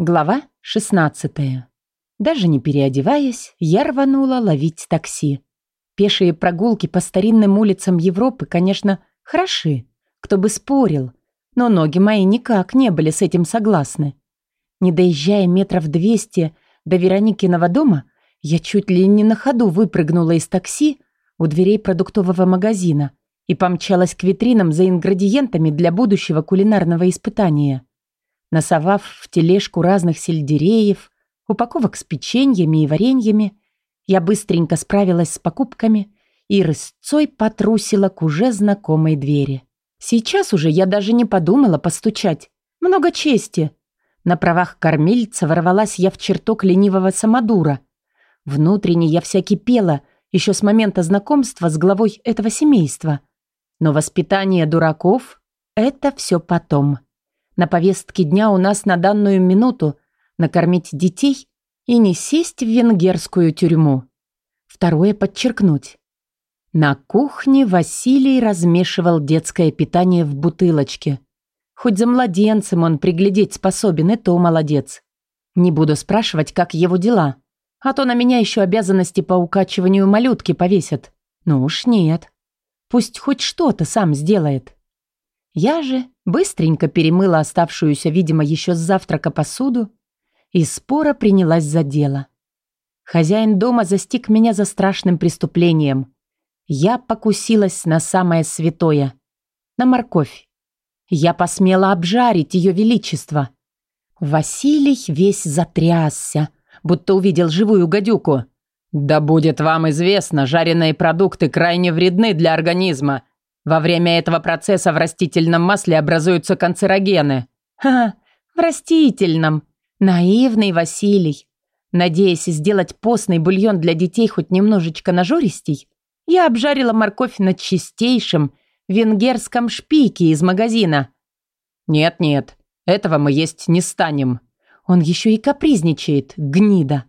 Глава 16. Даже не переодеваясь, я рванула ловить такси. Пешие прогулки по старинным улицам Европы, конечно, хороши, кто бы спорил, но ноги мои никак не были с этим согласны. Не доезжая метров двести до Вероникиного дома, я чуть ли не на ходу выпрыгнула из такси у дверей продуктового магазина и помчалась к витринам за ингредиентами для будущего кулинарного испытания. Насовав в тележку разных сельдереев, упаковок с печеньями и вареньями, я быстренько справилась с покупками и рысцой потрусила к уже знакомой двери. Сейчас уже я даже не подумала постучать. Много чести. На правах кормильца ворвалась я в чертог ленивого самодура. Внутренне я вся кипела еще с момента знакомства с главой этого семейства. Но воспитание дураков — это все потом. На повестке дня у нас на данную минуту накормить детей и не сесть в венгерскую тюрьму. Второе подчеркнуть. На кухне Василий размешивал детское питание в бутылочке. Хоть за младенцем он приглядеть способен, и то молодец. Не буду спрашивать, как его дела. А то на меня еще обязанности по укачиванию малютки повесят. Ну уж нет. Пусть хоть что-то сам сделает. Я же быстренько перемыла оставшуюся, видимо, еще с завтрака посуду и спора принялась за дело. Хозяин дома застиг меня за страшным преступлением. Я покусилась на самое святое, на морковь. Я посмела обжарить ее величество. Василий весь затрясся, будто увидел живую гадюку. «Да будет вам известно, жареные продукты крайне вредны для организма во время этого процесса в растительном масле образуются канцерогены. Ха, в растительном. Наивный Василий. Надеясь сделать постный бульон для детей хоть немножечко нажористей, я обжарила морковь на чистейшем венгерском шпике из магазина. Нет-нет, этого мы есть не станем. Он еще и капризничает, гнида.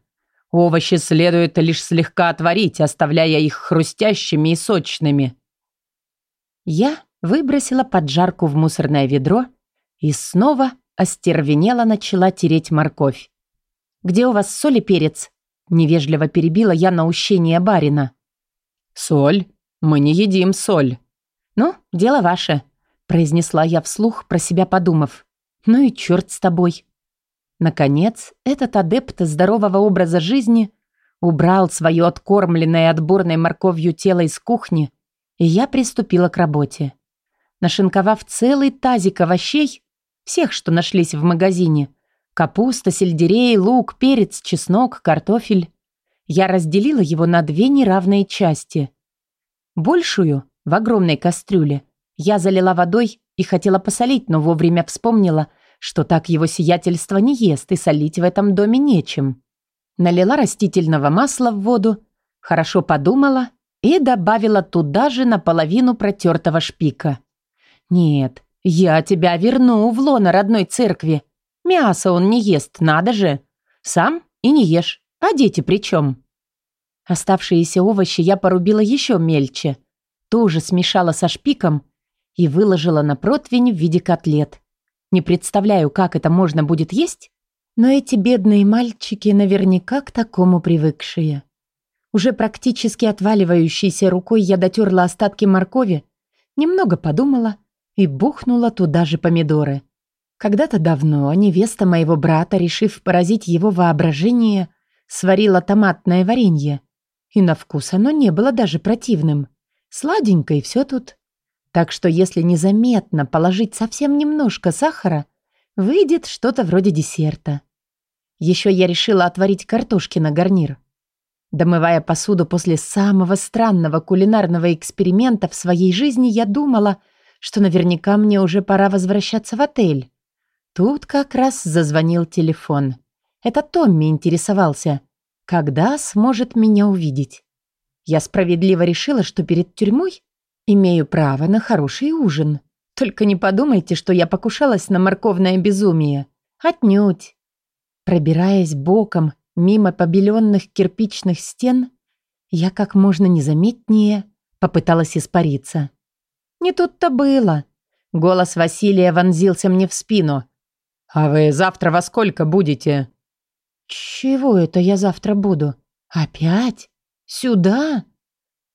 Овощи следует лишь слегка отварить, оставляя их хрустящими и сочными. Я выбросила поджарку в мусорное ведро и снова остервенела начала тереть морковь. «Где у вас соль и перец?» Невежливо перебила я наущение барина. «Соль? Мы не едим соль». «Ну, дело ваше», произнесла я вслух, про себя подумав. «Ну и черт с тобой». Наконец, этот адепт здорового образа жизни убрал свое откормленное отборной морковью тело из кухни и я приступила к работе. Нашинковав целый тазик овощей, всех, что нашлись в магазине, капуста, сельдерей, лук, перец, чеснок, картофель, я разделила его на две неравные части. Большую, в огромной кастрюле, я залила водой и хотела посолить, но вовремя вспомнила, что так его сиятельство не ест и солить в этом доме нечем. Налила растительного масла в воду, хорошо подумала и добавила туда же наполовину протертого шпика. «Нет, я тебя верну в лоно родной церкви. Мясо он не ест, надо же. Сам и не ешь, а дети при чем?» Оставшиеся овощи я порубила еще мельче, тоже смешала со шпиком и выложила на противень в виде котлет. Не представляю, как это можно будет есть, но эти бедные мальчики наверняка к такому привыкшие. Уже практически отваливающейся рукой я дотерла остатки моркови, немного подумала и бухнула туда же помидоры. Когда-то давно невеста моего брата, решив поразить его воображение, сварила томатное варенье. И на вкус оно не было даже противным. Сладенькое все тут. Так что если незаметно положить совсем немножко сахара, выйдет что-то вроде десерта. Еще я решила отварить картошки на гарнир. Домывая посуду после самого странного кулинарного эксперимента в своей жизни, я думала, что наверняка мне уже пора возвращаться в отель. Тут как раз зазвонил телефон. Это Томми интересовался, когда сможет меня увидеть. Я справедливо решила, что перед тюрьмой имею право на хороший ужин. Только не подумайте, что я покушалась на морковное безумие. Отнюдь. Пробираясь боком Мимо побеленных кирпичных стен я как можно незаметнее попыталась испариться. Не тут-то было. Голос Василия вонзился мне в спину. «А вы завтра во сколько будете?» «Чего это я завтра буду? Опять? Сюда?»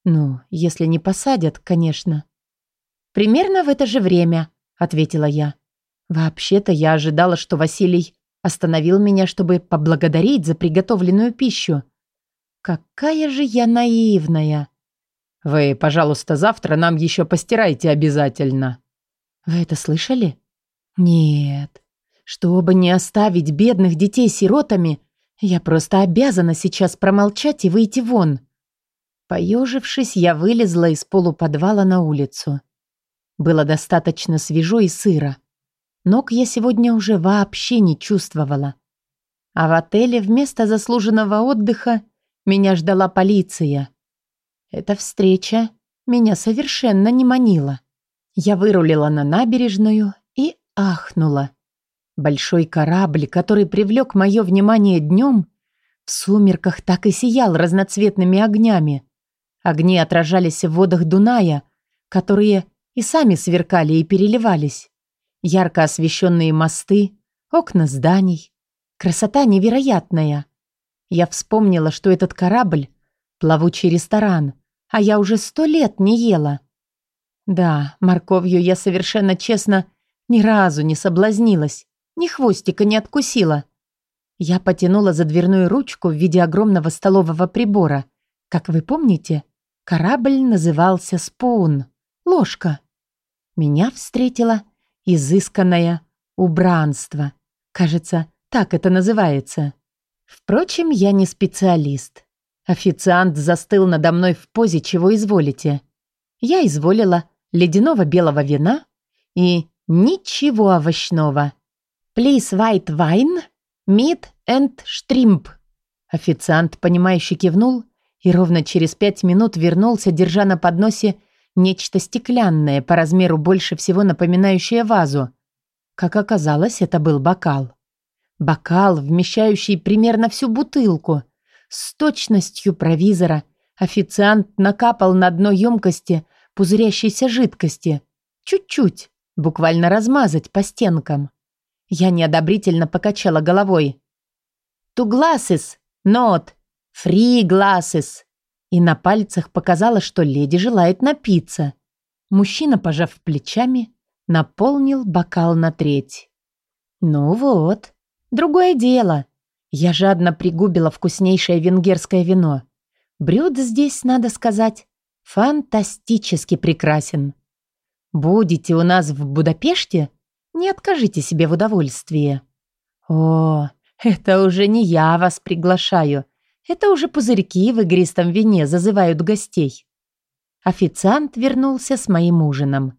«Ну, если не посадят, конечно». «Примерно в это же время», — ответила я. «Вообще-то я ожидала, что Василий остановил меня, чтобы поблагодарить за приготовленную пищу. Какая же я наивная!» «Вы, пожалуйста, завтра нам еще постирайте обязательно». «Вы это слышали?» «Нет. Чтобы не оставить бедных детей сиротами, я просто обязана сейчас промолчать и выйти вон». Поежившись, я вылезла из полуподвала на улицу. Было достаточно свежо и сыро. Ног я сегодня уже вообще не чувствовала. А в отеле вместо заслуженного отдыха меня ждала полиция. Эта встреча меня совершенно не манила. Я вырулила на набережную и ахнула. Большой корабль, который привлек мое внимание днем, в сумерках так и сиял разноцветными огнями. Огни отражались в водах Дуная, которые и сами сверкали и переливались. Ярко освещенные мосты, окна зданий. Красота невероятная. Я вспомнила, что этот корабль — плавучий ресторан, а я уже сто лет не ела. Да, морковью я совершенно честно ни разу не соблазнилась, ни хвостика не откусила. Я потянула за дверную ручку в виде огромного столового прибора. Как вы помните, корабль назывался «Спун» — ложка. Меня встретило изысканное убранство. Кажется, так это называется. Впрочем, я не специалист. Официант застыл надо мной в позе «Чего изволите?». Я изволила ледяного белого вина и ничего овощного. «Please white wine, meat and shrimp». Официант, понимающе кивнул и ровно через пять минут вернулся, держа на подносе нечто стеклянное, по размеру больше всего напоминающее вазу. Как оказалось, это был бокал. Бокал, вмещающий примерно всю бутылку – с точностью провизора официант накапал на дно емкости пузырящейся жидкости. Чуть-чуть, буквально размазать по стенкам. Я неодобрительно покачала головой. «Two glasses, not free glasses». И на пальцах показала, что леди желает напиться. Мужчина, пожав плечами, наполнил бокал на треть. «Ну вот, другое дело. Я жадно пригубила вкуснейшее венгерское вино. Брюд здесь, надо сказать, фантастически прекрасен. Будете у нас в Будапеште? Не откажите себе в удовольствии. О, это уже не я вас приглашаю. Это уже пузырьки в игристом вине зазывают гостей. Официант вернулся с моим ужином.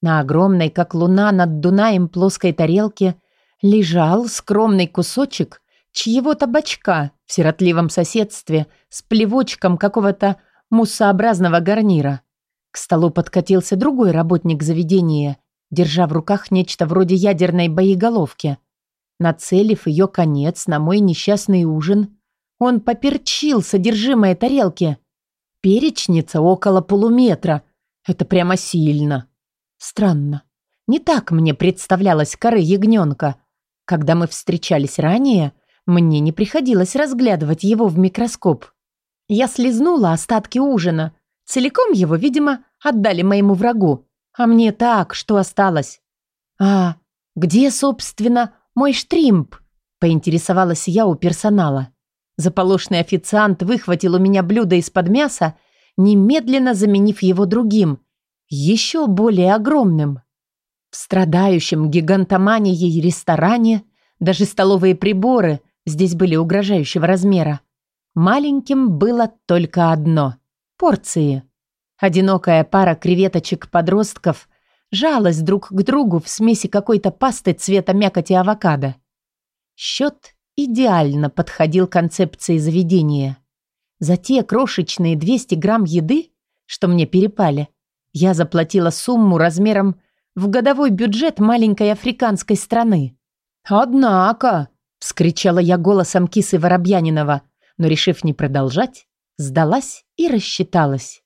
На огромной, как луна над Дунаем плоской тарелке, лежал скромный кусочек чьего-то бачка в сиротливом соседстве с плевочком какого-то муссообразного гарнира. К столу подкатился другой работник заведения, держа в руках нечто вроде ядерной боеголовки. Нацелив ее конец на мой несчастный ужин, он поперчил содержимое тарелки. Перечница около полуметра. Это прямо сильно. Странно. Не так мне представлялась коры ягненка. Когда мы встречались ранее, мне не приходилось разглядывать его в микроскоп. Я слезнула остатки ужина. Целиком его, видимо, отдали моему врагу. А мне так, что осталось. «А где, собственно, мой штримп?» Поинтересовалась я у персонала. Заполошный официант выхватил у меня блюдо из-под мяса, немедленно заменив его другим, еще более огромным. В страдающем гигантоманией ресторане даже столовые приборы здесь были угрожающего размера. Маленьким было только одно – порции. Одинокая пара креветочек-подростков жалась друг к другу в смеси какой-то пасты цвета мякоти авокадо. Счет идеально подходил концепции заведения. За те крошечные 200 грамм еды, что мне перепали, я заплатила сумму размером в годовой бюджет маленькой африканской страны. Однако, Вскричала я голосом кисы Воробьянинова, но, решив не продолжать, сдалась и рассчиталась.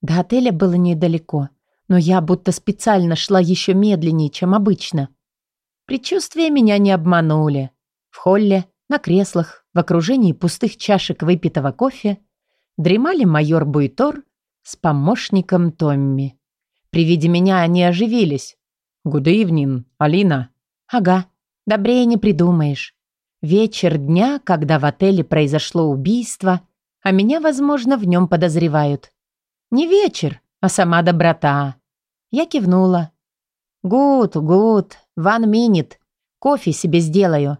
До отеля было недалеко, но я будто специально шла еще медленнее, чем обычно. Предчувствия меня не обманули. В холле, на креслах, в окружении пустых чашек выпитого кофе дремали майор Буйтор с помощником Томми. При виде меня они оживились. «Good evening, Алина». «Ага, добрее не придумаешь. Вечер дня, когда в отеле произошло убийство, а меня, возможно, в нем подозревают. Не вечер, а сама доброта». Я кивнула. «Гуд, гуд, ван минит. Кофе себе сделаю».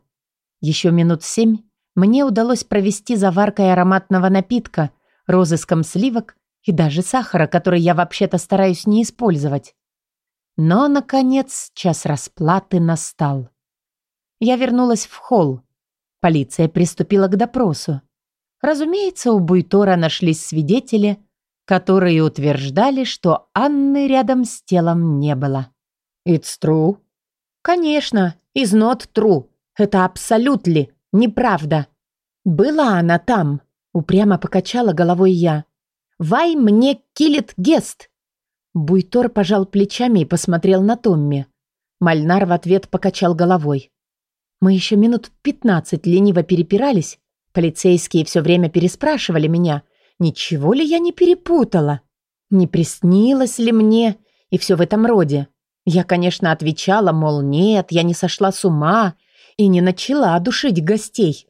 Еще минут семь мне удалось провести заваркой ароматного напитка, розыском сливок и даже сахара, который я вообще-то стараюсь не использовать. Но, наконец, час расплаты настал. Я вернулась в холл. Полиция приступила к допросу. Разумеется, у Буйтора нашлись свидетели, которые утверждали, что Анны рядом с телом не было. «It's true?» «Конечно, is not true. Это абсолютно неправда. Была она там», — упрямо покачала головой я. «Вай мне килит гест!» Буйтор пожал плечами и посмотрел на Томми. Мальнар в ответ покачал головой. Мы еще минут пятнадцать лениво перепирались. Полицейские все время переспрашивали меня, ничего ли я не перепутала, не приснилось ли мне и все в этом роде. Я, конечно, отвечала, мол, нет, я не сошла с ума и не начала душить гостей.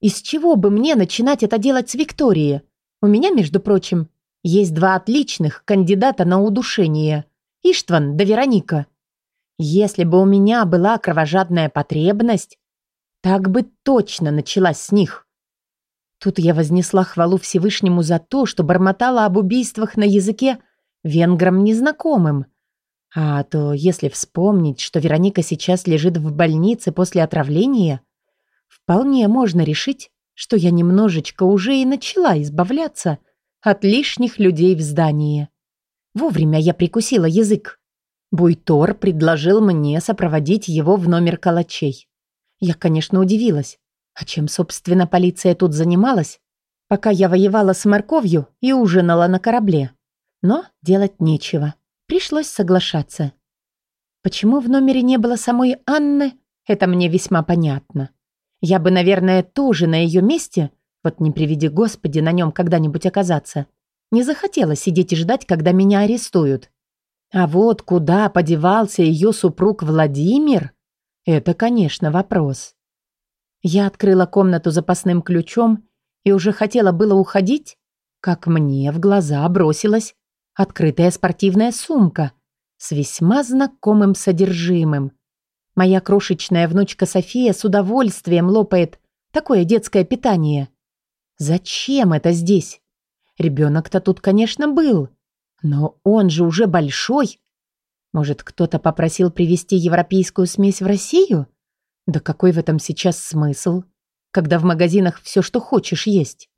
Из чего бы мне начинать это делать с Викторией? У меня, между прочим, есть два отличных кандидата на удушение. Иштван да Вероника. Если бы у меня была кровожадная потребность, так бы точно началась с них. Тут я вознесла хвалу Всевышнему за то, что бормотала об убийствах на языке венграм незнакомым – а то, если вспомнить, что Вероника сейчас лежит в больнице после отравления, вполне можно решить, что я немножечко уже и начала избавляться от лишних людей в здании. Вовремя я прикусила язык. Буйтор предложил мне сопроводить его в номер калачей. Я, конечно, удивилась. А чем, собственно, полиция тут занималась, пока я воевала с морковью и ужинала на корабле? Но делать нечего. Пришлось соглашаться. Почему в номере не было самой Анны, это мне весьма понятно. Я бы, наверное, тоже на ее месте, вот не приведи Господи на нем когда-нибудь оказаться, не захотела сидеть и ждать, когда меня арестуют. А вот куда подевался ее супруг Владимир, это, конечно, вопрос. Я открыла комнату запасным ключом и уже хотела было уходить, как мне в глаза бросилась открытая спортивная сумка с весьма знакомым содержимым. Моя крошечная внучка София с удовольствием лопает такое детское питание. Зачем это здесь? Ребенок-то тут, конечно, был, но он же уже большой. Может, кто-то попросил привезти европейскую смесь в Россию? Да какой в этом сейчас смысл, когда в магазинах все, что хочешь, есть?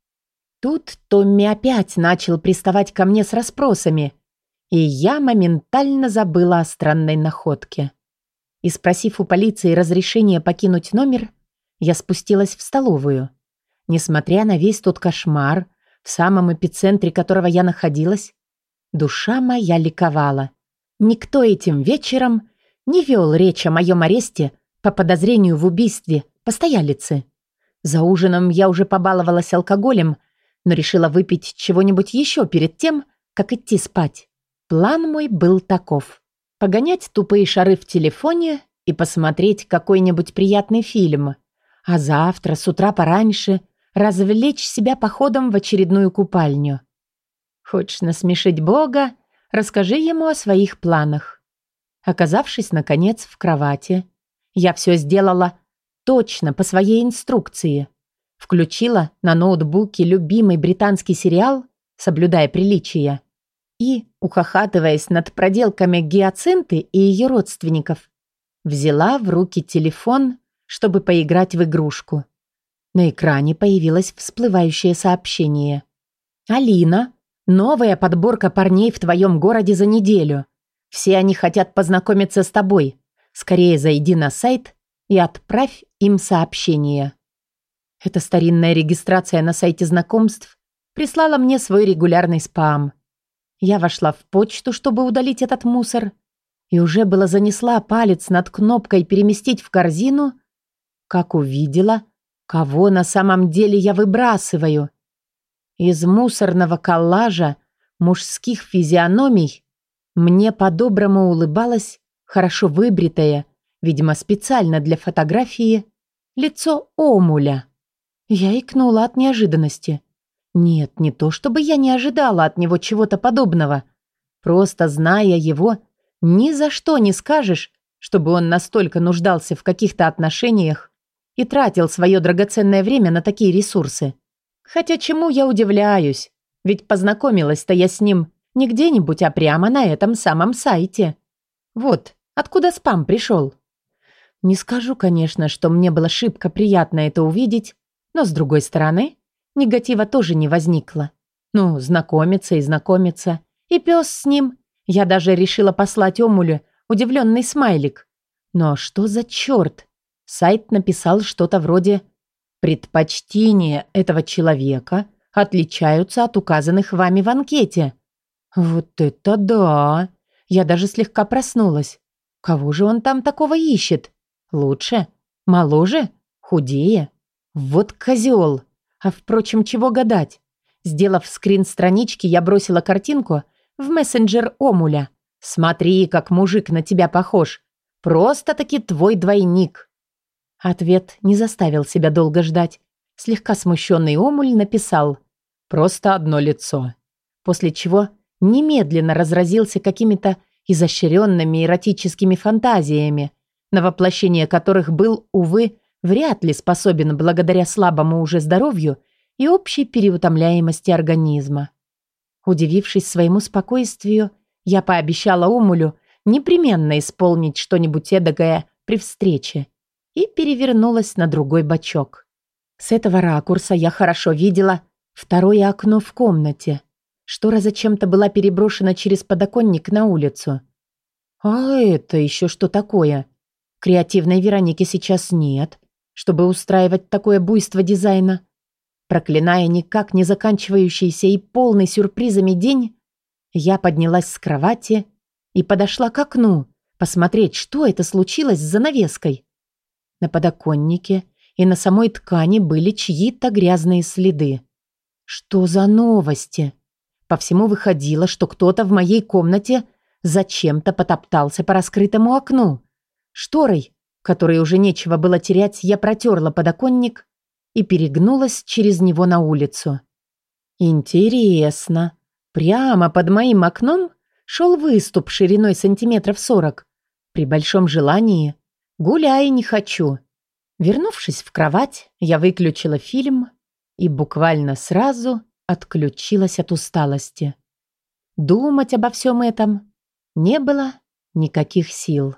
Тут Томми опять начал приставать ко мне с расспросами, и я моментально забыла о странной находке. И спросив у полиции разрешения покинуть номер, я спустилась в столовую. Несмотря на весь тот кошмар, в самом эпицентре которого я находилась, душа моя ликовала. Никто этим вечером не вел речь о моем аресте по подозрению в убийстве постоялицы. За ужином я уже побаловалась алкоголем – но решила выпить чего-нибудь еще перед тем, как идти спать. План мой был таков. Погонять тупые шары в телефоне и посмотреть какой-нибудь приятный фильм. А завтра с утра пораньше развлечь себя походом в очередную купальню. Хочешь насмешить Бога? Расскажи ему о своих планах. Оказавшись, наконец, в кровати, я все сделала точно по своей инструкции. Включила на ноутбуке любимый британский сериал, соблюдая приличия, и, ухахатываясь над проделками гиацинты и ее родственников, взяла в руки телефон, чтобы поиграть в игрушку. На экране появилось всплывающее сообщение. «Алина, новая подборка парней в твоем городе за неделю. Все они хотят познакомиться с тобой. Скорее зайди на сайт и отправь им сообщение». Эта старинная регистрация на сайте знакомств прислала мне свой регулярный спам. Я вошла в почту, чтобы удалить этот мусор, и уже было занесла палец над кнопкой «Переместить в корзину», как увидела, кого на самом деле я выбрасываю. Из мусорного коллажа мужских физиономий мне по-доброму улыбалась хорошо выбритая, видимо, специально для фотографии, лицо Омуля. Я икнула от неожиданности. Нет, не то чтобы я не ожидала от него чего-то подобного. Просто зная его, ни за что не скажешь, чтобы он настолько нуждался в каких-то отношениях и тратил свое драгоценное время на такие ресурсы. Хотя чему я удивляюсь, ведь познакомилась-то я с ним не где-нибудь, а прямо на этом самом сайте. Вот, откуда спам пришел. Не скажу, конечно, что мне было шибко приятно это увидеть, но, с другой стороны, негатива тоже не возникло. Ну, знакомиться и знакомиться. И пес с ним. Я даже решила послать Омулю удивленный смайлик. Но что за черт? Сайт написал что-то вроде «Предпочтения этого человека отличаются от указанных вами в анкете». Вот это да! Я даже слегка проснулась. Кого же он там такого ищет? Лучше? Моложе? Худее? Вот козел! А впрочем, чего гадать? Сделав скрин странички, я бросила картинку в мессенджер Омуля. «Смотри, как мужик на тебя похож. Просто-таки твой двойник». Ответ не заставил себя долго ждать. Слегка смущенный Омуль написал «Просто одно лицо». После чего немедленно разразился какими-то изощренными эротическими фантазиями, на воплощение которых был, увы, вряд ли способен благодаря слабому уже здоровью и общей переутомляемости организма. Удивившись своему спокойствию, я пообещала Умулю непременно исполнить что-нибудь эдакое при встрече и перевернулась на другой бочок. С этого ракурса я хорошо видела второе окно в комнате. Штора зачем-то была переброшена через подоконник на улицу. А это еще что такое? Креативной Вероники сейчас нет, чтобы устраивать такое буйство дизайна. Проклиная никак не заканчивающийся и полный сюрпризами день, я поднялась с кровати и подошла к окну, посмотреть, что это случилось с занавеской. На подоконнике и на самой ткани были чьи-то грязные следы. Что за новости? По всему выходило, что кто-то в моей комнате зачем-то потоптался по раскрытому окну. Шторой, которой уже нечего было терять, я протерла подоконник и перегнулась через него на улицу. Интересно. Прямо под моим окном шел выступ шириной сантиметров сорок. При большом желании гуляй не хочу. Вернувшись в кровать, я выключила фильм и буквально сразу отключилась от усталости. Думать обо всем этом не было никаких сил.